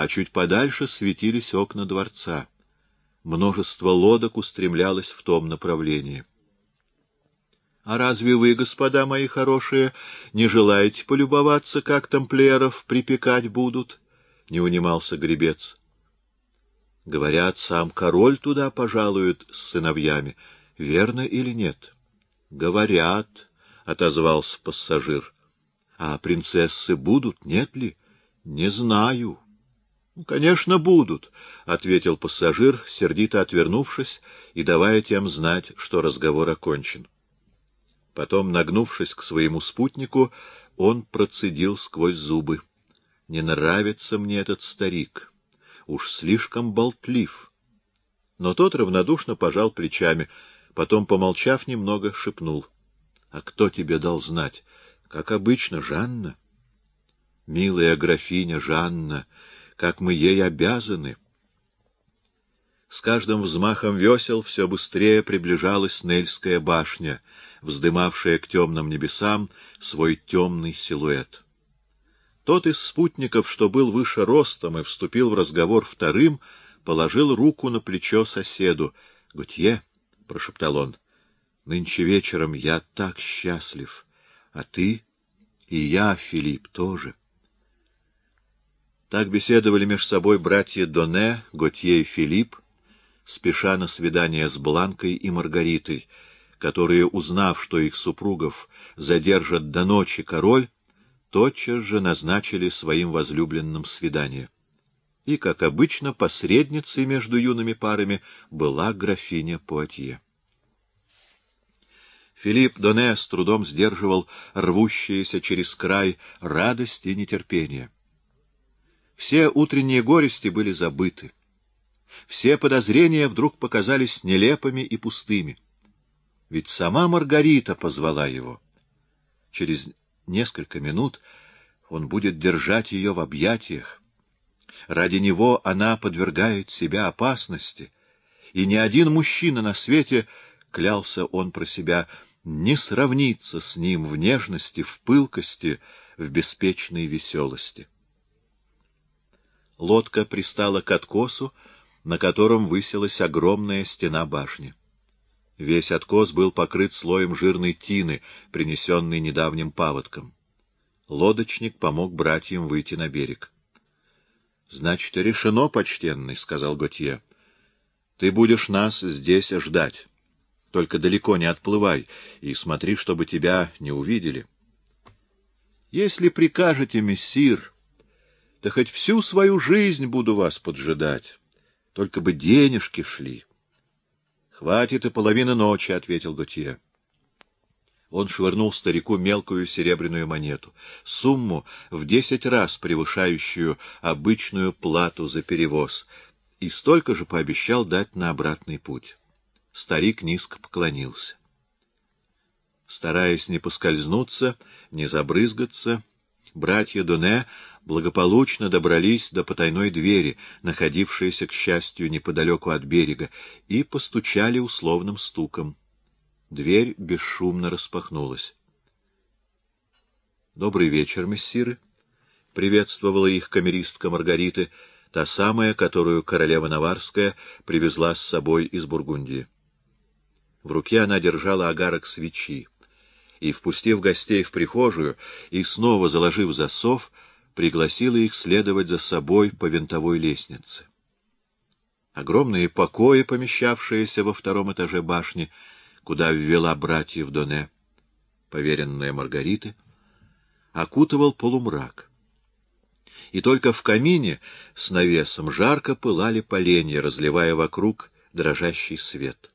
а чуть подальше светились окна дворца. Множество лодок устремлялось в том направлении. — А разве вы, господа мои хорошие, не желаете полюбоваться, как тамплиеров припекать будут? — не унимался гребец. — Говорят, сам король туда пожалует с сыновьями. Верно или нет? — Говорят, — отозвался пассажир. — А принцессы будут, нет ли? — Не знаю. —— Конечно, будут, — ответил пассажир, сердито отвернувшись и давая тем знать, что разговор окончен. Потом, нагнувшись к своему спутнику, он процедил сквозь зубы. — Не нравится мне этот старик. Уж слишком болтлив. Но тот равнодушно пожал плечами, потом, помолчав немного, шепнул. — А кто тебе дал знать? Как обычно, Жанна. — Милая графиня Жанна! — как мы ей обязаны. С каждым взмахом весел все быстрее приближалась Нельская башня, вздымавшая к темным небесам свой темный силуэт. Тот из спутников, что был выше ростом и вступил в разговор вторым, положил руку на плечо соседу. — Готье, — прошептал он, — нынче вечером я так счастлив, а ты и я, Филипп, тоже. Так беседовали между собой братья Доне, Готье и Филипп, спеша на свидание с Бланкой и Маргаритой, которые, узнав, что их супругов задержат до ночи король, тотчас же назначили своим возлюбленным свидание. И, как обычно, посредницей между юными парами была графиня Пуатье. Филипп Доне с трудом сдерживал рвущиеся через край радость и нетерпение. Все утренние горести были забыты. Все подозрения вдруг показались нелепыми и пустыми. Ведь сама Маргарита позвала его. Через несколько минут он будет держать ее в объятиях. Ради него она подвергает себя опасности, и ни один мужчина на свете, клялся он про себя, не сравнится с ним в нежности, в пылкости, в беспечной веселости. Лодка пристала к откосу, на котором высилась огромная стена башни. Весь откос был покрыт слоем жирной тины, принесенной недавним паводком. Лодочник помог братьям выйти на берег. — Значит, решено, почтенный, — сказал Готье. — Ты будешь нас здесь ждать. Только далеко не отплывай и смотри, чтобы тебя не увидели. — Если прикажете, мессир, да хоть всю свою жизнь буду вас поджидать. Только бы денежки шли. — Хватит и половины ночи, — ответил Готье. Он швырнул старику мелкую серебряную монету, сумму в десять раз превышающую обычную плату за перевоз, и столько же пообещал дать на обратный путь. Старик низко поклонился. Стараясь не поскользнуться, не забрызгаться, братья Доне благополучно добрались до потайной двери, находившейся, к счастью, неподалеку от берега, и постучали условным стуком. Дверь бесшумно распахнулась. — Добрый вечер, мессиры! — приветствовала их камеристка Маргариты, та самая, которую королева Наварская привезла с собой из Бургундии. В руке она держала агарок свечи, и, впустив гостей в прихожую и снова заложив засов, пригласила их следовать за собой по винтовой лестнице. Огромные покои, помещавшиеся во втором этаже башни, куда ввела братьев Доне, поверенная Маргариты, окутывал полумрак. И только в камине с навесом жарко пылали поленья, разливая вокруг дрожащий свет.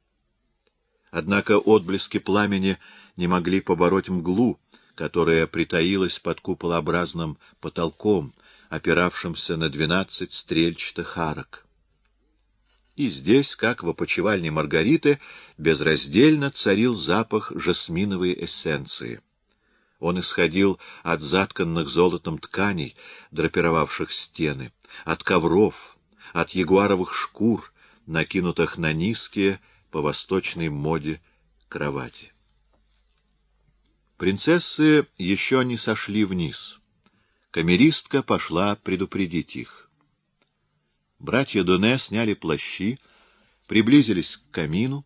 Однако отблески пламени не могли побороть мглу, которая притаилась под куполообразным потолком, опиравшимся на двенадцать стрельчатых арок. И здесь, как в опочивальне Маргариты, безраздельно царил запах жасминовой эссенции. Он исходил от затканных золотом тканей, драпировавших стены, от ковров, от ягуаровых шкур, накинутых на низкие, по восточной моде, кровати. Принцессы еще не сошли вниз. Камеристка пошла предупредить их. Братья Доне сняли плащи, приблизились к камину,